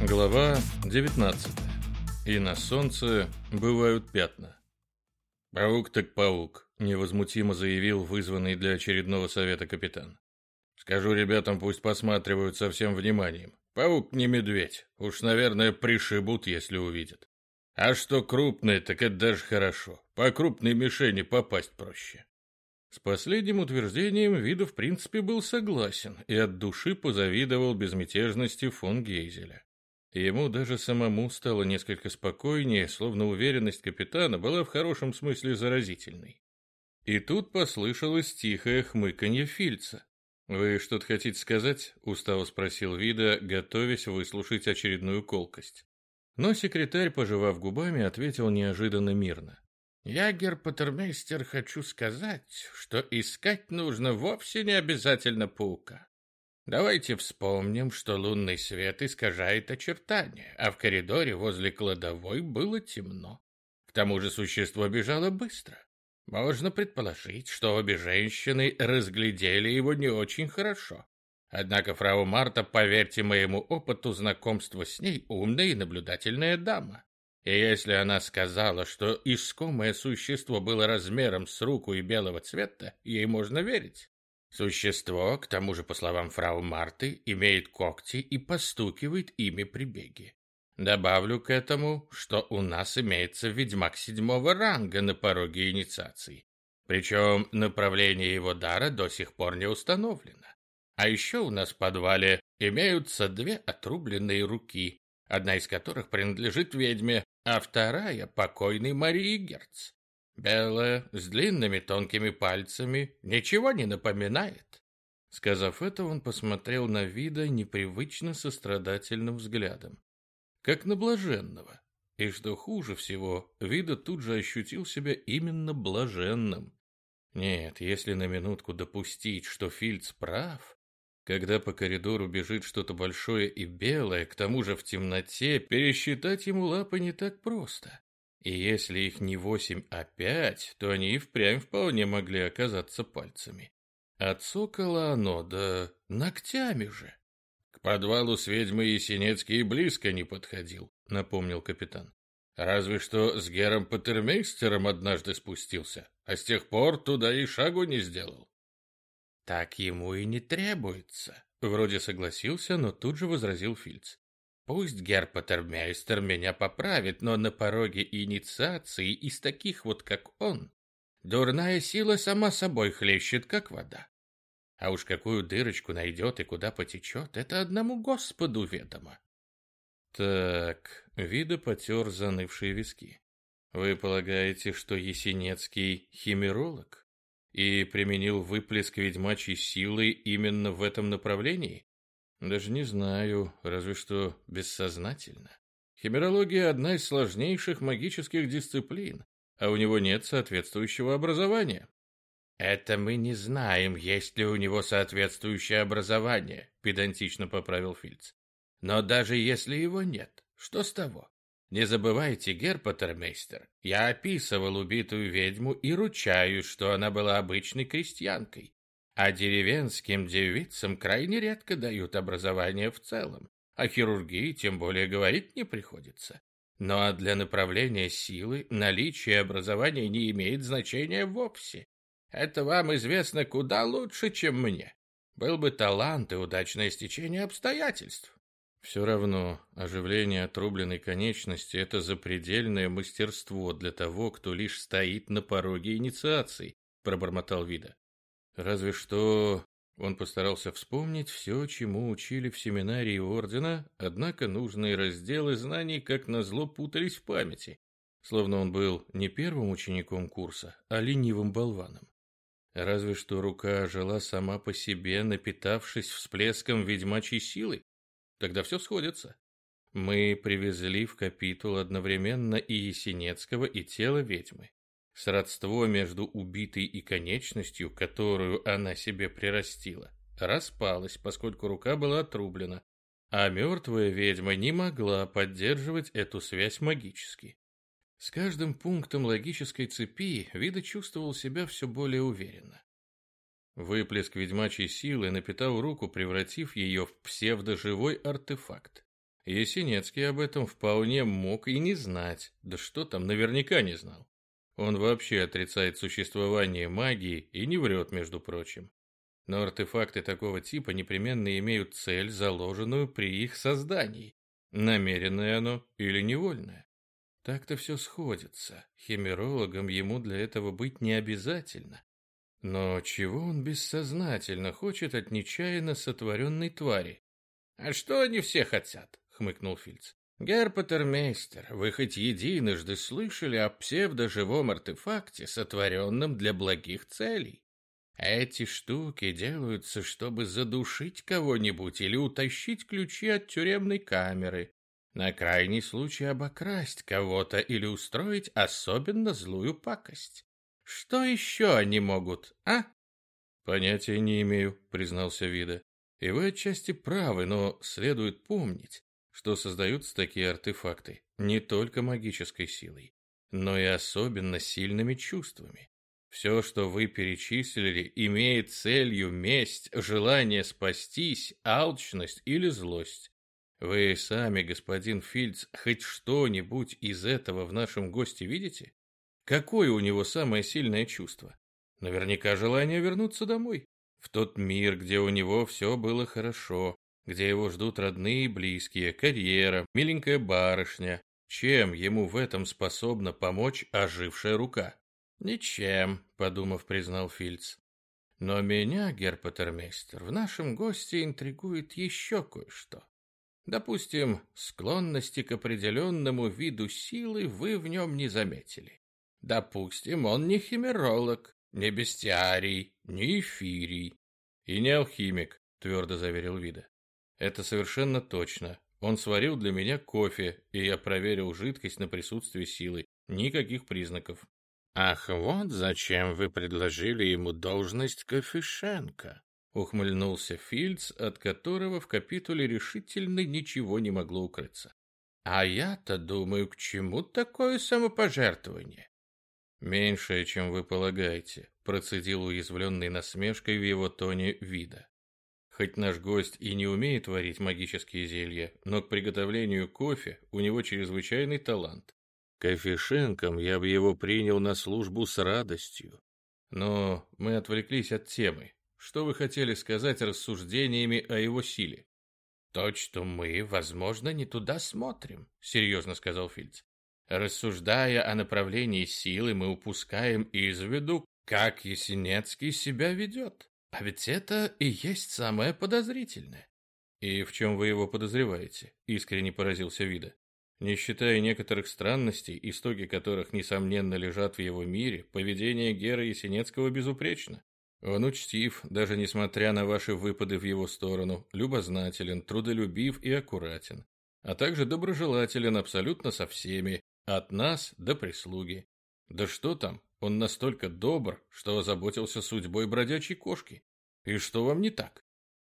Глава 19. И на солнце бывают пятна. «Паук так паук», — невозмутимо заявил вызванный для очередного совета капитан. «Скажу ребятам, пусть посматривают со всем вниманием. Паук не медведь. Уж, наверное, пришибут, если увидят. А что крупный, так это даже хорошо. По крупной мишени попасть проще». С последним утверждением Вида в принципе был согласен и от души позавидовал безмятежности фон Гейзеля. Ему даже самому стало несколько спокойнее, словно уверенность капитана была в хорошем смысле заразительной. И тут послышалось тихое хмыканье Фильца. «Вы что-то хотите сказать?» — устало спросил Вида, готовясь выслушать очередную колкость. Но секретарь, пожевав губами, ответил неожиданно мирно. «Я, герпатермейстер, хочу сказать, что искать нужно вовсе не обязательно паука. Давайте вспомним, что лунный свет искажает очертания, а в коридоре возле кладовой было темно. К тому же существо бежало быстро. Можно предположить, что обе женщины разглядели его не очень хорошо. Однако фрау Марта, поверьте моему опыту знакомства с ней, умная и наблюдательная дама. И если она сказала, что искомое существо было размером с руку и белого цвета, ей можно верить. Существо, к тому же, по словам фрау Марты, имеет когти и постукивает ими при беге. Добавлю к этому, что у нас имеется ведьмак седьмого ранга на пороге инициации. Причем направление его дара до сих пор не установлено. А еще у нас в подвале имеются две отрубленные руки, одна из которых принадлежит ведьме, а вторая — покойной Марии Герц. Белая, с длинными тонкими пальцами, ничего не напоминает. Сказав это, он посмотрел на вида непривычно сострадательным взглядом, как на блаженного. И что хуже всего, вида тут же ощутил себя именно блаженным. Нет, если на минутку допустить, что Фильц прав, когда по коридору бежит что-то большое и белое, к тому же в темноте, пересчитать ему лапы не так просто. И если их не восемь, а пять, то они и впрямь вполне могли оказаться пальцами. От сокола оно, да ногтями же. К подвалу с ведьмой Есенецкий близко не подходил, напомнил капитан. Разве что с Гером Патермейстером однажды спустился, а с тех пор туда и шагу не сделал. Так ему и не требуется. Вроде согласился, но тут же возразил Фильц. Пусть герпатермейстер меня поправит, но на пороге инициации из таких вот, как он, дурная сила сама собой хлещет, как вода. А уж какую дырочку найдет и куда потечет, это одному Господу ведомо. Так, вида потер занывшие виски. Вы полагаете, что Есенецкий химеролог и применил выплеск ведьмачьей силы именно в этом направлении? Даже не знаю, разве что бессознательно. Химерология – одна из сложнейших магических дисциплин, а у него нет соответствующего образования. «Это мы не знаем, есть ли у него соответствующее образование», – педантично поправил Фильц. «Но даже если его нет, что с того? Не забывайте, Герпатермейстер, я описывал убитую ведьму и ручаюсь, что она была обычной крестьянкой, а деревенским девицам крайне редко дают образование в целом, о хирургии тем более говорить не приходится. Но а для направления силы наличие образования не имеет значения вовсе. Это вам известно куда лучше, чем мне. Был бы талант и удачное стечение обстоятельств. Все равно оживление отрубленной конечности – это запредельное мастерство для того, кто лишь стоит на пороге инициации, пробормотал Вида. Разве что он постарался вспомнить все, чему учили в семинарии ордена, однако нужные разделы знаний как назло путались в памяти, словно он был не первым учеником курса, а ленивым болваном. Разве что рука жила сама по себе, напитавшись всплеском ведьмачьей силы. Тогда все сходится. Мы привезли в капитул одновременно и Есенецкого, и тело ведьмы. Сродство между убитой и конечностью, которую она себе прирастила, распалось, поскольку рука была отрублена, а мертвая ведьма не могла поддерживать эту связь магически. С каждым пунктом логической цепи Вида чувствовал себя все более уверенно. Выплеск ведьмачьей силы напитал руку, превратив ее в псевдоживой артефакт. Есенинский об этом вполне мог и не знать. Да что там, наверняка не знал. Он вообще отрицает существование магии и не врет, между прочим. Но артефакты такого типа непременно имеют цель, заложенную при их создании. Намеренное оно или невольное. Так-то все сходится. Химерологом ему для этого быть не обязательно. Но чего он бессознательно хочет от нечаянно сотворенной твари? «А что они все хотят?» — хмыкнул Фильц. «Герпатермейстер, вы хоть единожды слышали о псевдоживом артефакте, сотворенном для благих целей? Эти штуки делаются, чтобы задушить кого-нибудь или утащить ключи от тюремной камеры, на крайний случай обокрасть кого-то или устроить особенно злую пакость. Что еще они могут, а? Понятия не имею, признался Вида. И вы отчасти правы, но следует помнить, что создаются такие артефакты не только магической силой, но и особенно сильными чувствами. Все, что вы перечислили, имеет целью месть, желание спастись, алчность или злость. Вы сами, господин Фильдс, хоть что-нибудь из этого в нашем госте видите? Какое у него самое сильное чувство? Наверняка желание вернуться домой, в тот мир, где у него все было хорошо, где его ждут родные и близкие, карьера, миленькая барышня. Чем ему в этом способна помочь ожившая рука? Ничем, подумав, признал Фильдс. Но меня, герпатермейстер, в нашем госте интригует еще кое-что. Допустим, склонности к определенному виду силы вы в нем не заметили. Допустим, он не химеролог, не бестиарий, не эфирий. И не алхимик, твердо заверил Вида. Это совершенно точно. Он сварил для меня кофе, и я проверил жидкость на присутствие силы. Никаких признаков. Ах, вот зачем вы предложили ему должность кофешенка. Ухмыльнулся Фильдс, от которого в капитуле решительно ничего не могло укрыться. А я-то думаю, к чему такое самопожертвование? Меньшее, чем вы полагаете, процедил уязвленный насмешкой в его тоне вида. Хоть наш гость и не умеет варить магические зелья, но к приготовлению кофе у него чрезвычайный талант. Кофешенком я бы его принял на службу с радостью. Но мы отвлеклись от темы. Что вы хотели сказать рассуждениями о его силе? То, что мы, возможно, не туда смотрим, серьезно сказал Фильц. Рассуждая о направлении силы, мы упускаем из виду, как Есенецкий себя ведет. А ведь это и есть самое подозрительное. И в чем вы его подозреваете? Искренне поразился Вида. Не считая некоторых странностей, истоки которых, несомненно, лежат в его мире, поведение Гера Есенецкого безупречно. Он учтив, даже несмотря на ваши выпады в его сторону, любознателен, трудолюбив и аккуратен, а также доброжелателен абсолютно со всеми, от нас до прислуги. Да что там, он настолько добр, что озаботился судьбой бродячей кошки. И что вам не так?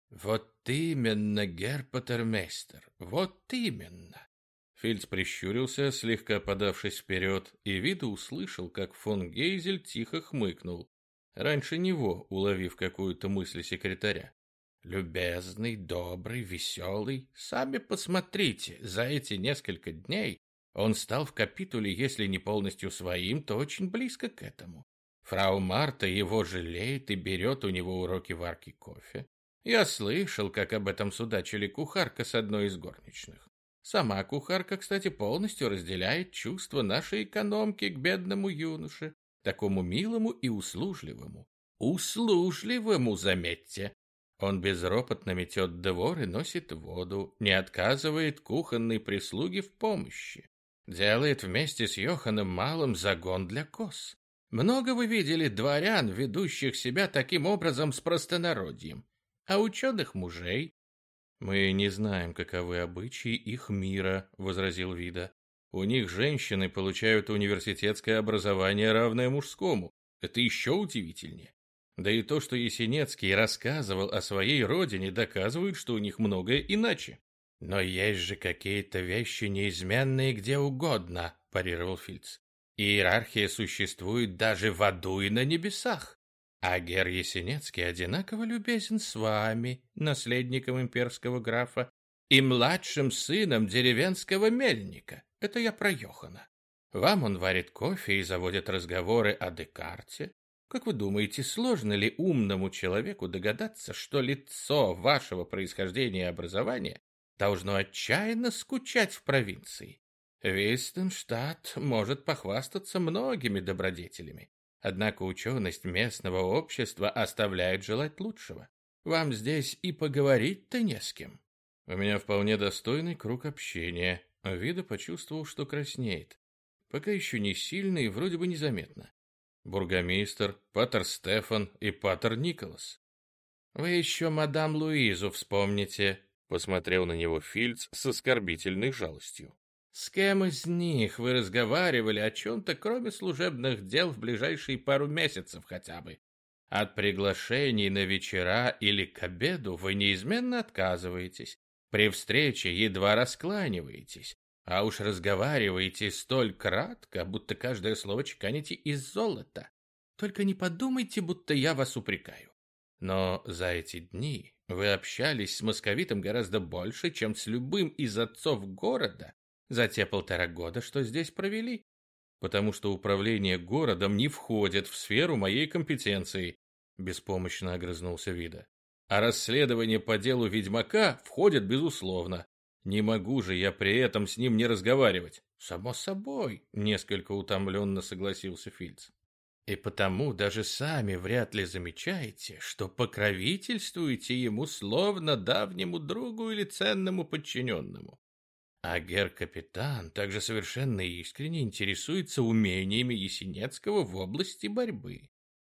Вот именно, герпатермейстер, вот именно. Фильц прищурился, слегка подавшись вперед, и виду услышал, как фон Гейзель тихо хмыкнул раньше него уловив какую-то мысль секретаря. Любезный, добрый, веселый. Сами посмотрите, за эти несколько дней он стал в капитуле, если не полностью своим, то очень близко к этому. Фрау Марта его жалеет и берет у него уроки варки кофе. Я слышал, как об этом судачили кухарка с одной из горничных. Сама кухарка, кстати, полностью разделяет чувства нашей экономки к бедному юноше такому милому и услужливому. Услужливому, заметьте. Он безропотно метет двор и носит воду, не отказывает кухонной прислуге в помощи. Делает вместе с Йоханом Малым загон для коз. Много вы видели дворян, ведущих себя таким образом с простонародьем, а ученых мужей? Мы не знаем, каковы обычаи их мира, возразил Вида. У них женщины получают университетское образование, равное мужскому. Это еще удивительнее. Да и то, что Есенинский рассказывал о своей родине, доказывает, что у них многое иначе. «Но есть же какие-то вещи неизменные где угодно», – парировал Фильц. «Иерархия существует даже в аду и на небесах. А Гер Есенинский одинаково любезен с вами, наследником имперского графа, и младшим сыном деревенского мельника. Это я про Йохана. Вам он варит кофе и заводит разговоры о Декарте. Как вы думаете, сложно ли умному человеку догадаться, что лицо вашего происхождения и образования должно отчаянно скучать в провинции? Вистенштадт может похвастаться многими добродетелями, однако ученость местного общества оставляет желать лучшего. Вам здесь и поговорить-то не с кем. У меня вполне достойный круг общения. Вида почувствовал, что краснеет. Пока еще не сильно и вроде бы незаметно. Бургомистр, Патер Стефан и Патер Николас. «Вы еще мадам Луизу вспомните», — посмотрел на него Фильц с оскорбительной жалостью. «С кем из них вы разговаривали о чем-то, кроме служебных дел в ближайшие пару месяцев хотя бы? От приглашений на вечера или к обеду вы неизменно отказываетесь. При встрече едва раскланиваетесь. А уж разговариваете столь кратко, будто каждое слово чеканите из золота. Только не подумайте, будто я вас упрекаю. Но за эти дни вы общались с московитом гораздо больше, чем с любым из отцов города за те полтора года, что здесь провели. Потому что управление городом не входит в сферу моей компетенции, беспомощно огрызнулся Вида. А расследование по делу ведьмака входит безусловно. Не могу же я при этом с ним не разговаривать. Само собой, несколько утомленно согласился Фильц. И потому даже сами вряд ли замечаете, что покровительствуете ему словно давнему другу или ценному подчиненному. А гер-капитан также совершенно искренне интересуется умениями Есенецкого в области борьбы.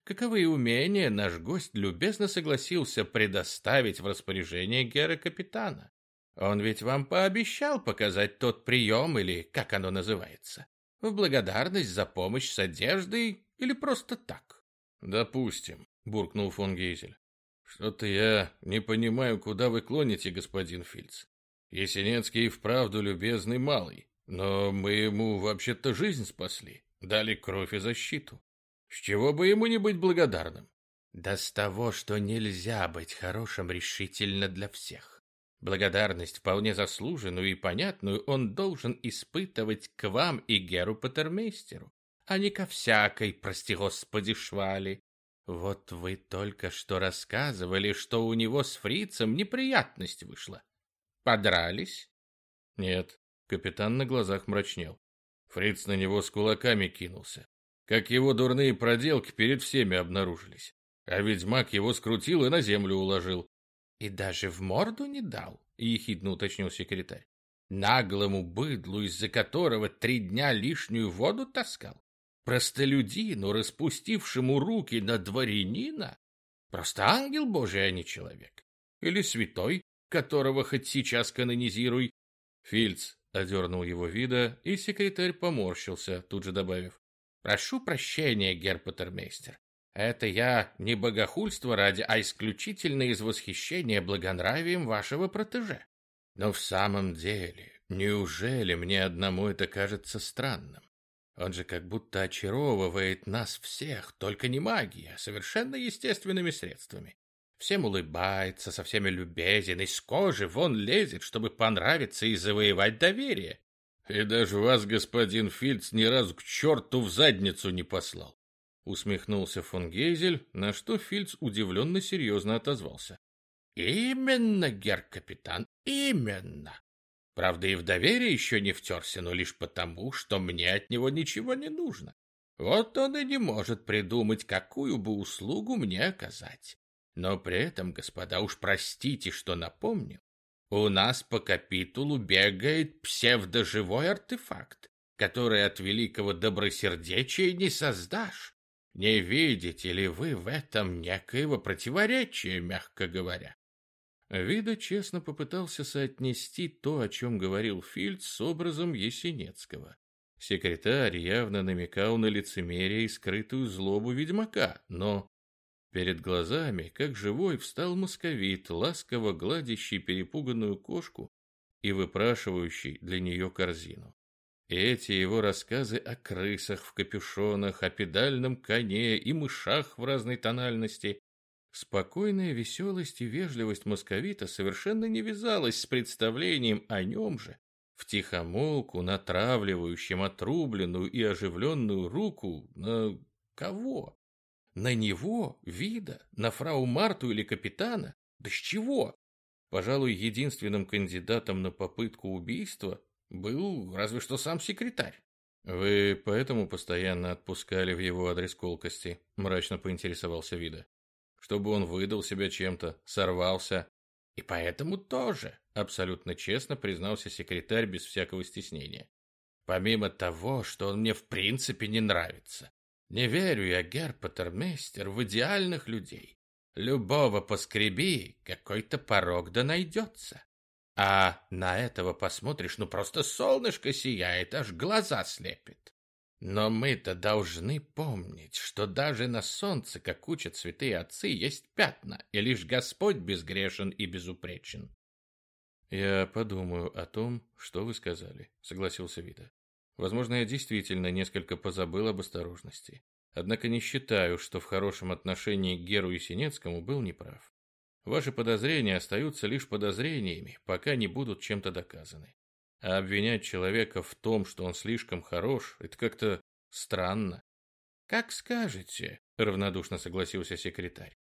Каковы умения наш гость любезно согласился предоставить в распоряжение гера-капитана. Он ведь вам пообещал показать тот прием, или как оно называется, в благодарность за помощь с одеждой или просто так. Допустим, буркнул фон Гейзель. Что-то я не понимаю, куда вы клоните, господин Фильц. Есенинский вправду любезный малый, но мы ему вообще-то жизнь спасли, дали кровь и защиту. С чего бы ему не быть благодарным? Да с того, что нельзя быть хорошим решительно для всех. Благодарность, вполне заслуженную и понятную, он должен испытывать к вам и Геру Патермейстеру, а не ко всякой, прости господи, швали. Вот вы только что рассказывали, что у него с фрицем неприятность вышла. Подрались? Нет, капитан на глазах мрачнел. Фриц на него с кулаками кинулся. Как его дурные проделки перед всеми обнаружились. А ведьмак его скрутил и на землю уложил. И даже в морду не дал, ехидно уточнил секретарь. Наглому быдлу, из-за которого три дня лишнюю воду таскал? Простолюдину, распустившему руки на дворянина? Просто ангел божий, а не человек. Или святой, которого хоть сейчас канонизируй. Фильц одернул его вида, и секретарь поморщился, тут же добавив. Прошу прощения, герпатермейстер. Это я не богохульство ради, а исключительно из восхищения благонравием вашего протеже. Но в самом деле, неужели мне одному это кажется странным? Он же как будто очаровывает нас всех, только не магией, а совершенно естественными средствами. Всем улыбается, со всеми любезен, из кожи вон лезет, чтобы понравиться и завоевать доверие. И даже вас, господин Фильц, ни разу к черту в задницу не послал. Усмехнулся фон Гейзель, на что Фильц удивленно серьезно отозвался. «Именно, гер-капитан, именно. Правда, и в доверие еще не втерся, но лишь потому, что мне от него ничего не нужно. Вот он и не может придумать, какую бы услугу мне оказать. Но при этом, господа, уж простите, что напомню, у нас по капитулу бегает псевдоживой артефакт, который от великого добросердечия не создашь. Не видите ли вы в этом некоего противоречия, мягко говоря? Вида честно попытался соотнести то, о чем говорил Фильд, с образом Есенецкого. Секретарь явно намекал на лицемерие и скрытую злобу ведьмака, но перед глазами, как живой, встал московит, ласково гладящий перепуганную кошку и выпрашивающий для нее корзину. И эти его рассказы о крысах в капюшонах, о педальном коне и мышах в разной тональности Спокойная веселость и вежливость московита совершенно не вязалась с представлением о нем же, втихомолку натравливающим отрубленную и оживленную руку на кого? На него, вида, на фрау Марту или капитана? Да с чего? Пожалуй, единственным кандидатом на попытку убийства был разве что сам секретарь. «Вы поэтому постоянно отпускали в его адрес колкости?» – мрачно поинтересовался Вида. «Чтобы он выдал себя чем-то, сорвался». «И поэтому тоже», – абсолютно честно признался секретарь без всякого стеснения. «Помимо того, что он мне в принципе не нравится. Не верю я, герпатермейстер, в идеальных людей. Любого поскреби, какой-то порог да найдется. А на этого посмотришь, ну просто солнышко сияет, аж глаза слепит. Но мы-то должны помнить, что даже на солнце, как учат святые отцы, есть пятна, и лишь Господь безгрешен и безупречен. «Я подумаю о том, что вы сказали», — согласился Вита. «Возможно, я действительно несколько позабыл об осторожности. Однако не считаю, что в хорошем отношении к Геру Есенинскому был неправ. Ваши подозрения остаются лишь подозрениями, пока не будут чем-то доказаны. А обвинять человека в том, что он слишком хорош, это как-то странно. «Как скажете», — равнодушно согласился секретарь.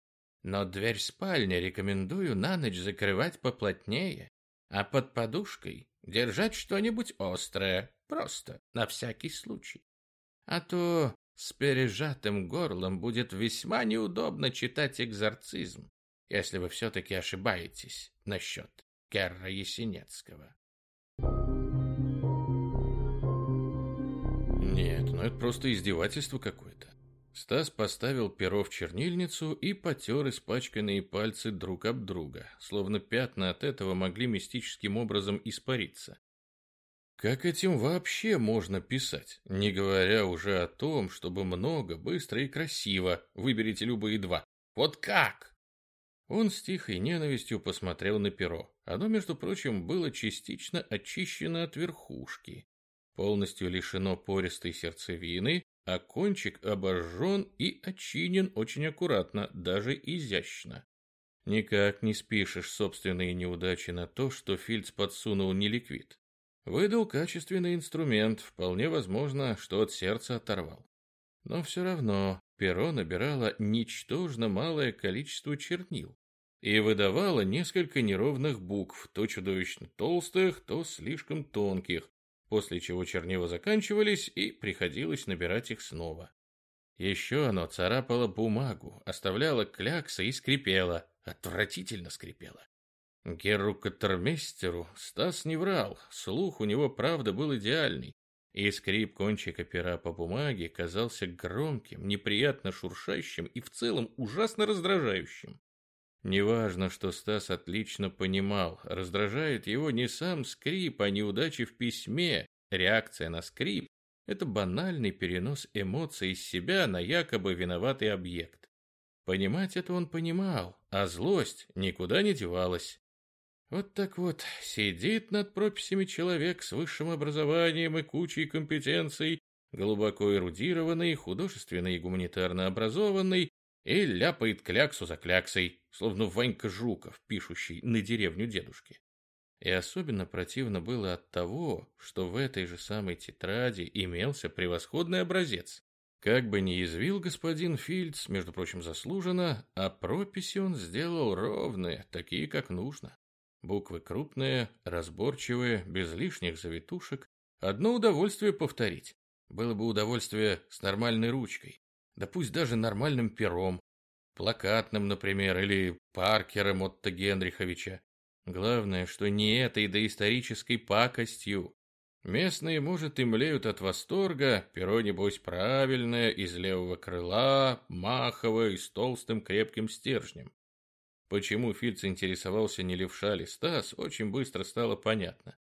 «Но дверь спальни рекомендую на ночь закрывать поплотнее, а под подушкой держать что-нибудь острое, просто, на всякий случай. А то с пережатым горлом будет весьма неудобно читать экзорцизм если вы все-таки ошибаетесь насчет Керра Есенецкого. Ну это просто издевательство какое-то. Стас поставил перо в чернильницу и потер испачканные пальцы друг об друга, словно пятна от этого могли мистическим образом испариться. Как этим вообще можно писать, не говоря уже о том, чтобы много, быстро и красиво, выберите любые два. Вот как? Он с тихой ненавистью посмотрел на перо. Оно, между прочим, было частично очищено от верхушки, полностью лишено пористой сердцевины, а кончик обожжен и очинен очень аккуратно, даже изящно. Никак не спишешь собственные неудачи на то, что Фильц подсунул не ликвид. Выдал качественный инструмент, вполне возможно, что от сердца оторвал. Но все равно перо набирало ничтожно малое количество чернил и выдавала несколько неровных букв, то чудовищно толстых, то слишком тонких, после чего чернила заканчивались и приходилось набирать их снова. Еще оно царапало бумагу, оставляло кляксы и скрипело, отвратительно скрипело. Геру Катермейстеру Стас не врал, слух у него, правда, был идеальный, и скрип кончика пера по бумаге казался громким, неприятно шуршащим и в целом ужасно раздражающим. Неважно, что Стас отлично понимал, раздражает его не сам скрип, а неудачи в письме. Реакция на скрип – это банальный перенос эмоций из себя на якобы виноватый объект. Понимать это он понимал, а злость никуда не девалась. Вот так вот, сидит над прописями человек с высшим образованием и кучей компетенций, глубоко эрудированный, художественно и гуманитарно образованный, и ляпает кляксу за кляксой, словно Ванька Жуков, пишущий на деревню дедушки. И особенно противно было от того, что в этой же самой тетради имелся превосходный образец. Как бы ни язвил господин Фильдс, между прочим, заслуженно, а прописи он сделал ровные, такие, как нужно. Буквы крупные, разборчивые, без лишних завитушек. Одно удовольствие повторить. Было бы удовольствие с нормальной ручкой да пусть даже нормальным пером, плакатным, например, или Паркером Отто Генриховича. Главное, что не этой доисторической пакостью. Местные, может, и млеют от восторга, перо, небось, правильное, из левого крыла, маховое с толстым крепким стержнем. Почему Фильц интересовался, не левша ли Стас, очень быстро стало понятно.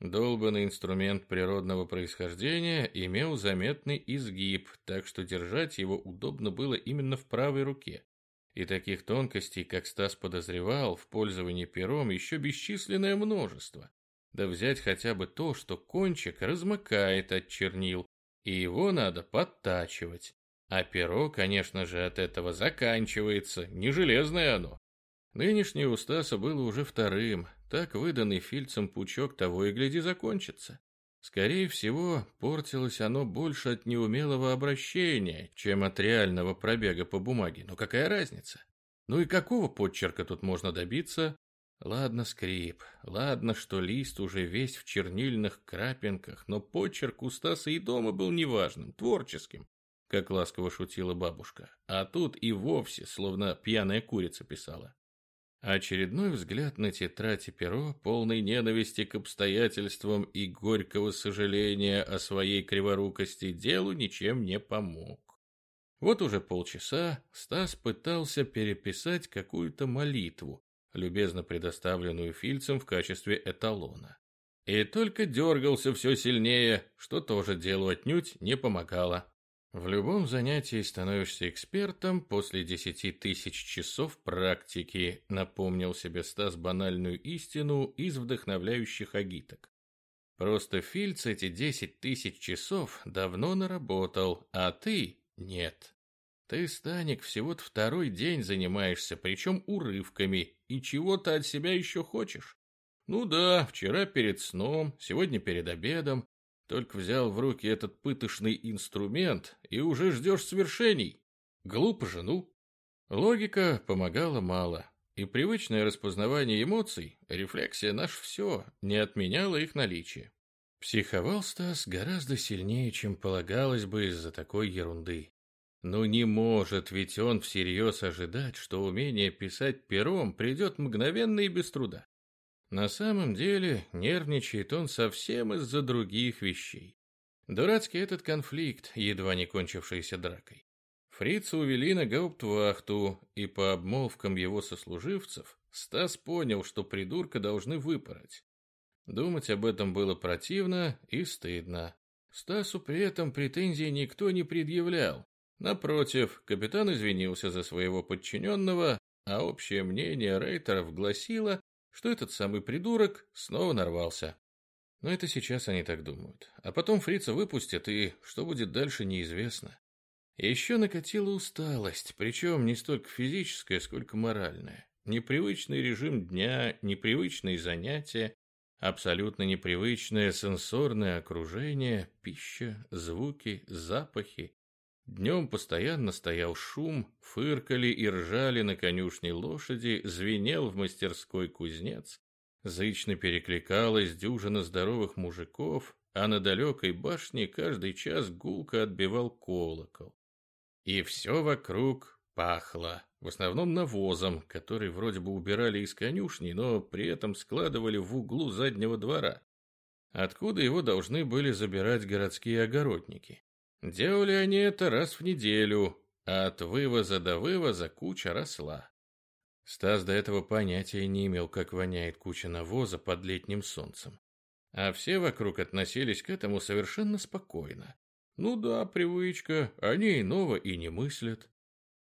Долбанный инструмент природного происхождения имел заметный изгиб, так что держать его удобно было именно в правой руке. И таких тонкостей, как Стас подозревал, в пользовании пером еще бесчисленное множество. Да взять хотя бы то, что кончик размыкает от чернил, и его надо подтачивать. А перо, конечно же, от этого заканчивается, не железное оно. Нынешнее у Стаса было уже вторым, так выданный Фильцем пучок того и гляди закончится. Скорее всего, портилось оно больше от неумелого обращения, чем от реального пробега по бумаге. Но какая разница? Ну и какого подчерка тут можно добиться? Ладно, скрип, ладно, что лист уже весь в чернильных крапинках, но почерк у Стаса и дома был неважным, творческим, как ласково шутила бабушка. А тут и вовсе, словно пьяная курица писала. Очередной взгляд на тетрадь и перо, полный ненависти к обстоятельствам и горького сожаления о своей криворукости, делу ничем не помог. Вот уже полчаса Стас пытался переписать какую-то молитву, любезно предоставленную Фильцем в качестве эталона. И только дергался все сильнее, что тоже делу отнюдь не помогало. В любом занятии становишься экспертом после десяти тысяч часов практики, напомнил себе Стас банальную истину из вдохновляющих агиток. Просто Фильц эти десять тысяч часов давно наработал, а ты нет. Ты, Станик, всего-то второй день занимаешься, причем урывками, и чего-то от себя еще хочешь. Ну да, вчера перед сном, сегодня перед обедом, только взял в руки этот пытошный инструмент и уже ждешь свершений. Глупо же, ну. Логика помогала мало, и привычное распознавание эмоций, рефлексия наш все, не отменяло их наличие. Психовал Стас гораздо сильнее, чем полагалось бы из-за такой ерунды. Но не может ведь он всерьез ожидать, что умение писать пером придет мгновенно и без труда. На самом деле нервничает он совсем из-за других вещей. Дурацкий этот конфликт, едва не кончившийся дракой. Фрица увели на гауптвахту, и по обмолвкам его сослуживцев Стас понял, что придурка должны выпороть. Думать об этом было противно и стыдно. Стасу при этом претензий никто не предъявлял. Напротив, капитан извинился за своего подчиненного, а общее мнение рейтеров гласило, что этот самый придурок снова нарвался. Но это сейчас они так думают. А потом фрица выпустят, и что будет дальше, неизвестно. Еще накатила усталость, причем не столько физическая, сколько моральная. Непривычный режим дня, непривычные занятия, абсолютно непривычное сенсорное окружение, пища, звуки, запахи, Днем постоянно стоял шум, фыркали и ржали на конюшне лошади, звенел в мастерской кузнец, зычно перекликалась дюжина здоровых мужиков, а на далекой башне каждый час гулко отбивал колокол. И все вокруг пахло, в основном навозом, который вроде бы убирали из конюшни, но при этом складывали в углу заднего двора, откуда его должны были забирать городские огородники. Делали они это раз в неделю, а от вывоза до вывоза куча росла. Стас до этого понятия не имел, как воняет куча навоза под летним солнцем. А все вокруг относились к этому совершенно спокойно. Ну да, привычка, они иного и не мыслят.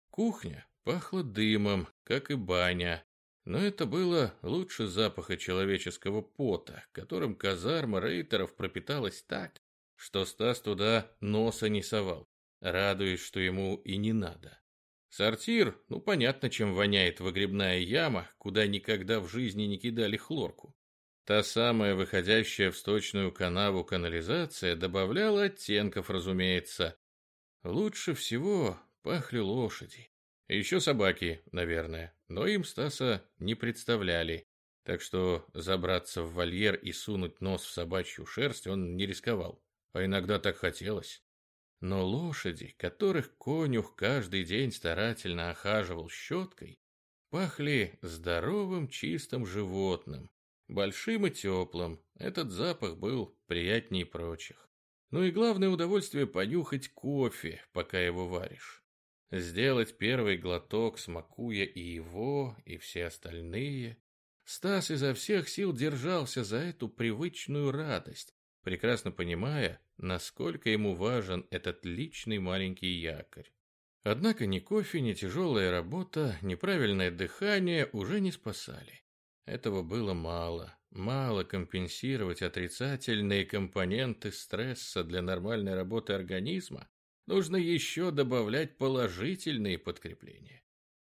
Кухня пахла дымом, как и баня, но это было лучше запаха человеческого пота, которым казарма рейтеров пропиталась так, что Стас туда носа не совал, радуясь, что ему и не надо. Сортир, ну понятно, чем воняет выгребная яма, куда никогда в жизни не кидали хлорку. Та самая выходящая в сточную канаву канализация добавляла оттенков, разумеется. Лучше всего пахли лошади. Еще собаки, наверное, но им Стаса не представляли. Так что забраться в вольер и сунуть нос в собачью шерсть он не рисковал а иногда так хотелось. Но лошади, которых конюх каждый день старательно охаживал щеткой, пахли здоровым чистым животным, большим и теплым. Этот запах был приятнее прочих. Ну и главное удовольствие понюхать кофе, пока его варишь. Сделать первый глоток, смакуя и его, и все остальные. Стас изо всех сил держался за эту привычную радость, прекрасно понимая, насколько ему важен этот личный маленький якорь. Однако ни кофе, ни тяжелая работа, ни правильное дыхание уже не спасали. Этого было мало. Мало компенсировать отрицательные компоненты стресса для нормальной работы организма. Нужно еще добавлять положительные подкрепления.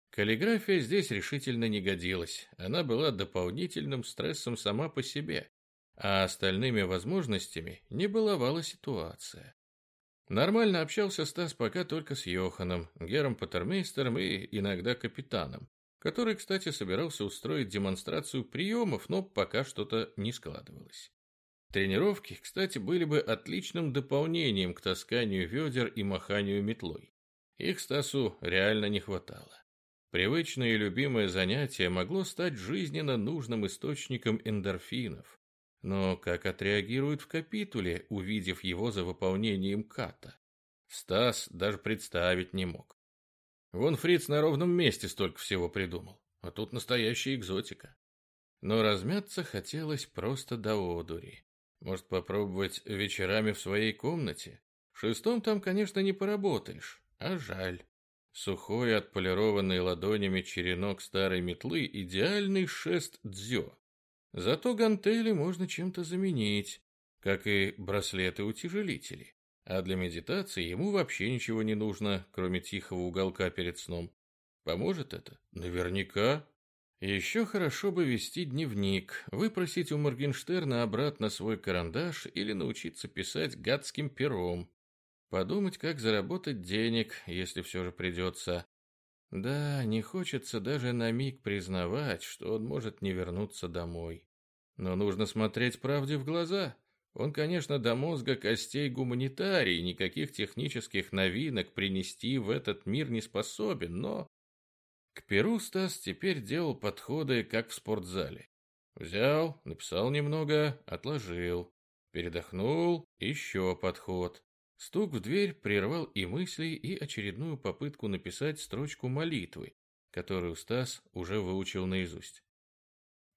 Каллиграфия здесь решительно не годилась. Она была дополнительным стрессом сама по себе, а остальными возможностями не баловала ситуация. Нормально общался Стас пока только с Йоханом, Гером Патермейстером и иногда капитаном, который, кстати, собирался устроить демонстрацию приемов, но пока что-то не складывалось. Тренировки, кстати, были бы отличным дополнением к тасканию ведер и маханию метлой. Их Стасу реально не хватало. Привычное и любимое занятие могло стать жизненно нужным источником эндорфинов. Но как отреагируют в капитуле, увидев его за выполнением ката? Стас даже представить не мог. Вон Фриц на ровном месте столько всего придумал, а тут настоящая экзотика. Но размяться хотелось просто до одури. Может, попробовать вечерами в своей комнате? В шестом там, конечно, не поработаешь, а жаль. Сухой, отполированный ладонями черенок старой метлы – идеальный шест дзё. Зато гантели можно чем-то заменить, как и браслеты-утяжелители. А для медитации ему вообще ничего не нужно, кроме тихого уголка перед сном. Поможет это? Наверняка. Еще хорошо бы вести дневник, выпросить у Моргенштерна обратно свой карандаш или научиться писать гадским пером. Подумать, как заработать денег, если все же придется. Да, не хочется даже на миг признавать, что он может не вернуться домой. Но нужно смотреть правде в глаза. Он, конечно, до мозга костей гуманитарий, никаких технических новинок принести в этот мир не способен, но... К Перу Стас теперь делал подходы, как в спортзале. Взял, написал немного, отложил. Передохнул, еще подход. Стук в дверь прервал и мысли, и очередную попытку написать строчку молитвы, которую Стас уже выучил наизусть.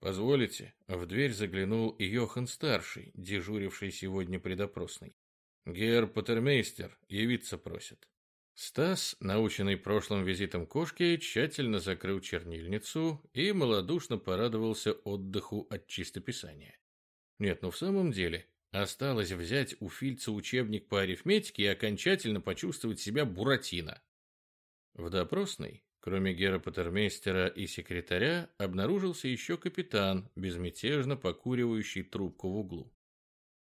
«Позволите?» — в дверь заглянул и Йохан-старший, дежуривший сегодня предопросный. «Гер Патермейстер явиться просит». Стас, наученный прошлым визитом кошки, тщательно закрыл чернильницу и малодушно порадовался отдыху от чистописания. Нет, ну в самом деле, Осталось взять у Фильца учебник по арифметике и окончательно почувствовать себя Буратино. В допросной, кроме Гера Патермейстера и секретаря, обнаружился еще капитан, безмятежно покуривающий трубку в углу.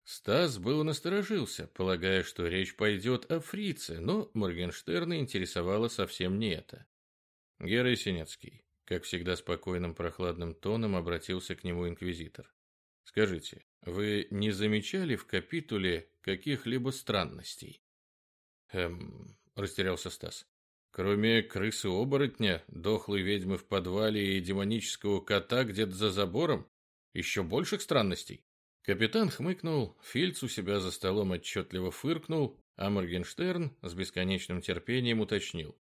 Стас был насторожился, полагая, что речь пойдет о фрице, но Моргенштерна интересовало совсем не это. Гера Синецкий, как всегда спокойным прохладным тоном, обратился к нему инквизитор. Скажите, вы не замечали в капитуле каких-либо странностей? Эм, растерялся Стас. Кроме крысы-оборотня, дохлой ведьмы в подвале и демонического кота где-то за забором, еще больших странностей? Капитан хмыкнул, Фильц у себя за столом отчетливо фыркнул, а Моргенштерн с бесконечным терпением уточнил.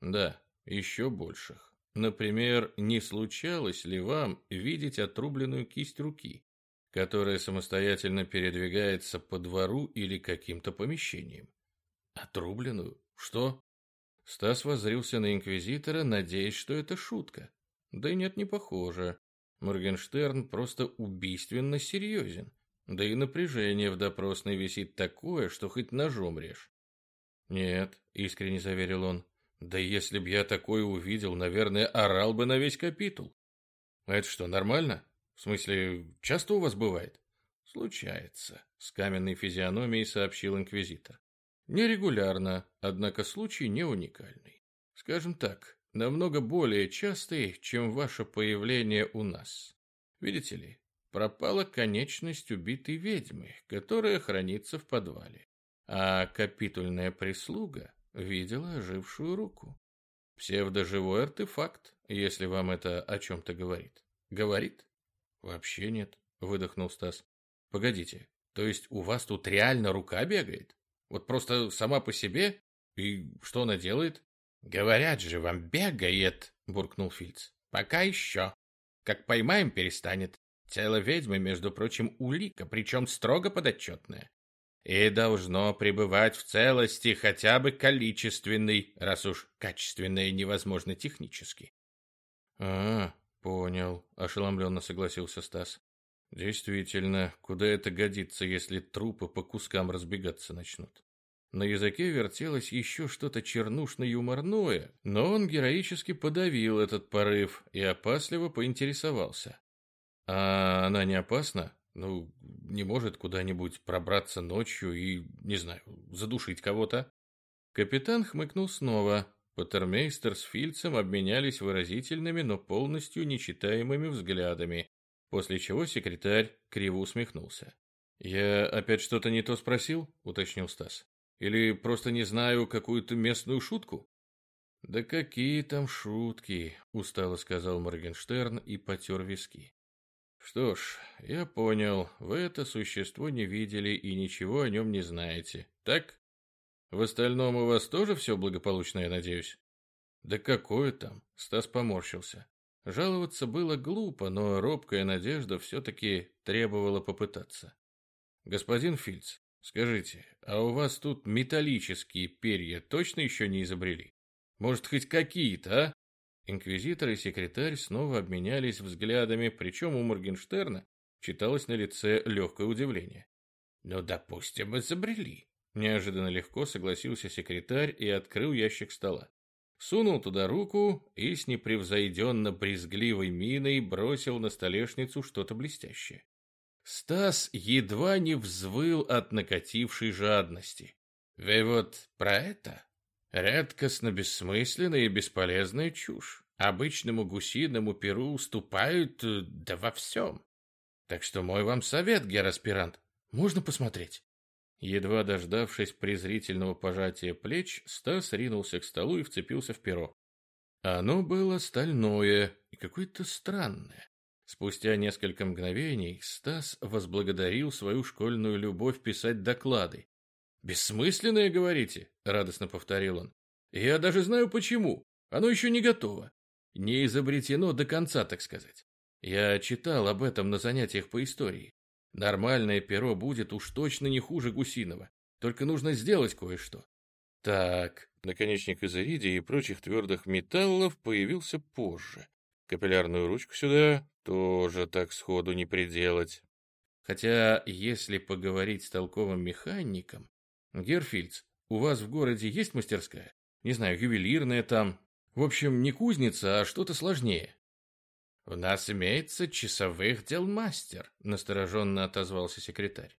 Да, еще больших. Например, не случалось ли вам видеть отрубленную кисть руки? Которая самостоятельно передвигается по двору или каким-то помещениям. Отрубленную? Что? Стас воззрился на инквизитора, надеясь, что это шутка. Да и нет, не похоже. Моргенштерн просто убийственно серьезен. Да и напряжение в допросной висит такое, что хоть ножом режь. «Нет», — искренне заверил он, — «да если б я такое увидел, наверное, орал бы на весь капитул». «А это что, нормально?» В смысле, часто у вас бывает? Случается, с каменной физиономией сообщил инквизитор. Нерегулярно, однако случай не уникальный. Скажем так, намного более частый, чем ваше появление у нас. Видите ли, пропала конечность убитой ведьмы, которая хранится в подвале. А капитульная прислуга видела ожившую руку. Псевдоживой артефакт, если вам это о чем-то говорит. Говорит? Вообще нет, выдохнул Стас. Погодите, то есть у вас тут реально рука бегает? Вот просто сама по себе? И что она делает? Говорят же, вам бегает, буркнул Фильц. Пока еще. Как поймаем, перестанет. Тело ведьмы, между прочим, улика, причем строго подотчетная. И должно пребывать в целости хотя бы количественной, раз уж качественное невозможно технически. А, Понял, ошеломленно согласился Стас. Действительно, куда это годится, если трупы по кускам разбегаться начнут? На языке вертелось еще что-то чернушно-юморное, но он героически подавил этот порыв и опасливо поинтересовался. «А она не опасна? Ну, не может куда-нибудь пробраться ночью и, не знаю, задушить кого-то?» Капитан хмыкнул снова. Патермейстер с Фильцем обменялись выразительными, но полностью нечитаемыми взглядами, после чего секретарь криво усмехнулся. «Я опять что-то не то спросил?» — уточнил Стас. Или просто не знаю какую-то местную шутку? Да какие там шутки, устало сказал Моргенштерн и потер виски. Что ж, я понял, вы это существо не видели и ничего о нем не знаете, так? В остальном у вас тоже все благополучно, я надеюсь? Да какое там? Стас поморщился. Жаловаться было глупо, но робкая надежда все-таки требовала попытаться. Господин Фильц, Скажите, а у вас тут металлические перья точно еще не изобрели? Может, хоть какие-то, а? Инквизитор и секретарь снова обменялись взглядами, причем у Моргенштерна читалось на лице легкое удивление. «Ну, допустим, изобрели». Неожиданно легко согласился секретарь и открыл ящик стола. Сунул туда руку и с непревзойденно брезгливой миной бросил на столешницу что-то блестящее. Стас едва не взвыл от накатившей жадности. «Вы вот про это?» Редкостно бессмысленная и бесполезная чушь. Обычному гусиному перу уступают э, да во всем. Так что мой вам совет, гераспирант, можно посмотреть?» Едва дождавшись презрительного пожатия плеч, Стас ринулся к столу и вцепился в перо. Оно было стальное и какое-то странное. Спустя несколько мгновений Стас возблагодарил свою школьную любовь писать доклады. «Бессмысленное, говорите?» — радостно повторил он. «Я даже знаю почему. Оно еще не готово. Не изобретено до конца, так сказать. Я читал об этом на занятиях по истории. Нормальное перо будет уж точно не хуже гусиного. Только нужно сделать кое-что. Так, наконечник из иридия и прочих твердых металлов появился позже. Капиллярную ручку сюда, тоже так сходу не приделать. Хотя, если поговорить с толковым механиком... Герфильдс, у вас в городе есть мастерская? Не знаю, ювелирная там. В общем, не кузница, а что-то сложнее. «У нас имеется часовых дел мастер», — настороженно отозвался секретарь.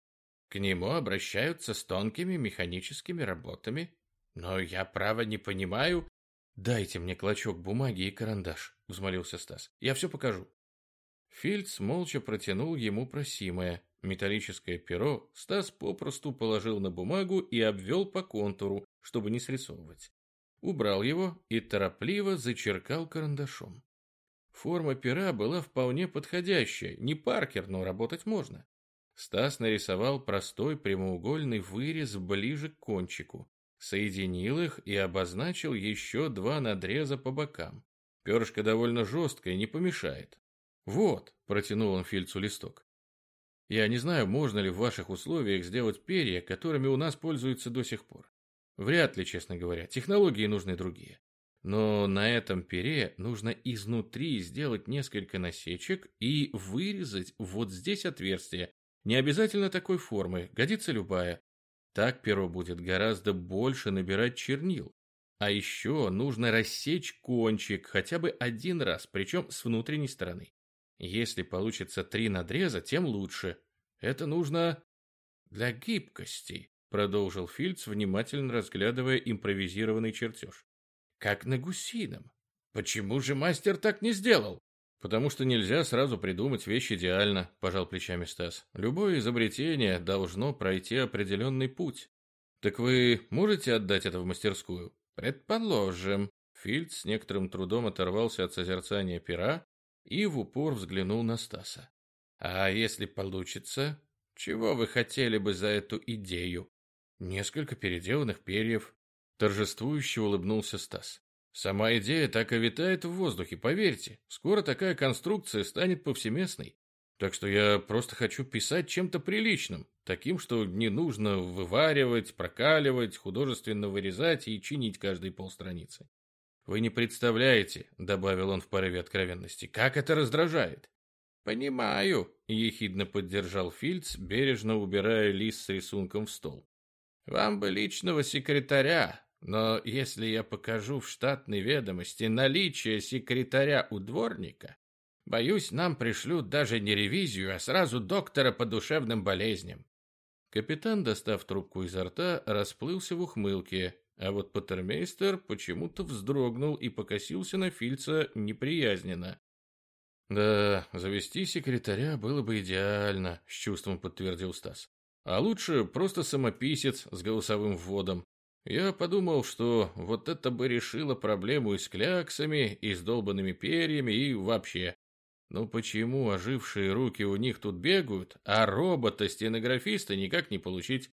«К нему обращаются с тонкими механическими работами. Но я, право, не понимаю...» «Дайте мне клочок бумаги и карандаш», — взмолился Стас. «Я все покажу». Фильц молча протянул ему просимое. Металлическое перо Стас попросту положил на бумагу и обвел по контуру, чтобы не срисовывать. Убрал его и торопливо зачеркал карандашом. Форма пера была вполне подходящая, не Паркер, но работать можно. Стас нарисовал простой прямоугольный вырез ближе к кончику, соединил их и обозначил еще два надреза по бокам. Перышко довольно жесткое, не помешает. «Вот», — протянул он Фильцу листок. «Я не знаю, можно ли в ваших условиях сделать перья, которыми у нас пользуются до сих пор. Вряд ли, честно говоря, технологии нужны другие. Но на этом пере нужно изнутри сделать несколько насечек и вырезать вот здесь отверстие. Не обязательно такой формы, годится любая. Так перо будет гораздо больше набирать чернил. А еще нужно рассечь кончик хотя бы один раз, причем с внутренней стороны. Если получится три надреза, тем лучше. Это нужно для гибкости, продолжил Фильц, внимательно разглядывая импровизированный чертеж. Как на гусином. Почему же мастер так не сделал? Потому что нельзя сразу придумать вещь идеально, пожал плечами Стас. Любое изобретение должно пройти определенный путь. Так вы можете отдать это в мастерскую? Предположим. Фильд с некоторым трудом оторвался от созерцания пера и в упор взглянул на Стаса. «А если получится, чего вы хотели бы за эту идею?» «Несколько переделанных перьев», — торжествующе улыбнулся Стас. «Сама идея так и витает в воздухе, поверьте. Скоро такая конструкция станет повсеместной. Так что я просто хочу писать чем-то приличным, таким, что не нужно вываривать, прокаливать, художественно вырезать и чинить каждые полстраницы. Вы не представляете, добавил он в порыве откровенности, как это раздражает. Понимаю, ехидно поддержал Фильц, бережно убирая лист с рисунком в стол. Вам бы личного секретаря, но если я покажу в штатной ведомости наличие секретаря у дворника, боюсь, нам пришлют даже не ревизию, а сразу доктора по душевным болезням. Капитан, достав трубку изо рта, расплылся в ухмылке, а вот Патермейстер почему-то вздрогнул и покосился на Фильца неприязненно. «Да, завести секретаря было бы идеально», — с чувством подтвердил Стас. «А лучше просто самописец с голосовым вводом. Я подумал, что вот это бы решило проблему с кляксами, и с долбанными перьями, и вообще. Но почему ожившие руки у них тут бегают, а робота-стенографиста никак не получить?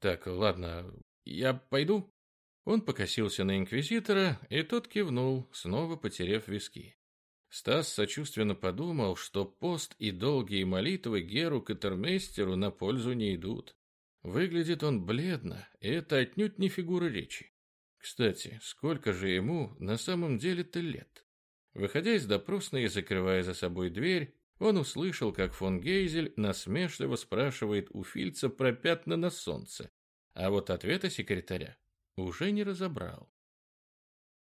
Так, ладно, я пойду?» Он покосился на инквизитора, и тот кивнул, снова потеряв виски. Стас сочувственно подумал, что пост и долгие молитвы Геру Катермейстеру на пользу не идут. Выглядит он бледно, и это отнюдь не фигура речи. Кстати, сколько же ему на самом деле-то лет? Выходя из допросной и закрывая за собой дверь, он услышал, как фон Гейзель насмешливо спрашивает у Фильца про пятна на солнце, а вот ответа секретаря уже не разобрал.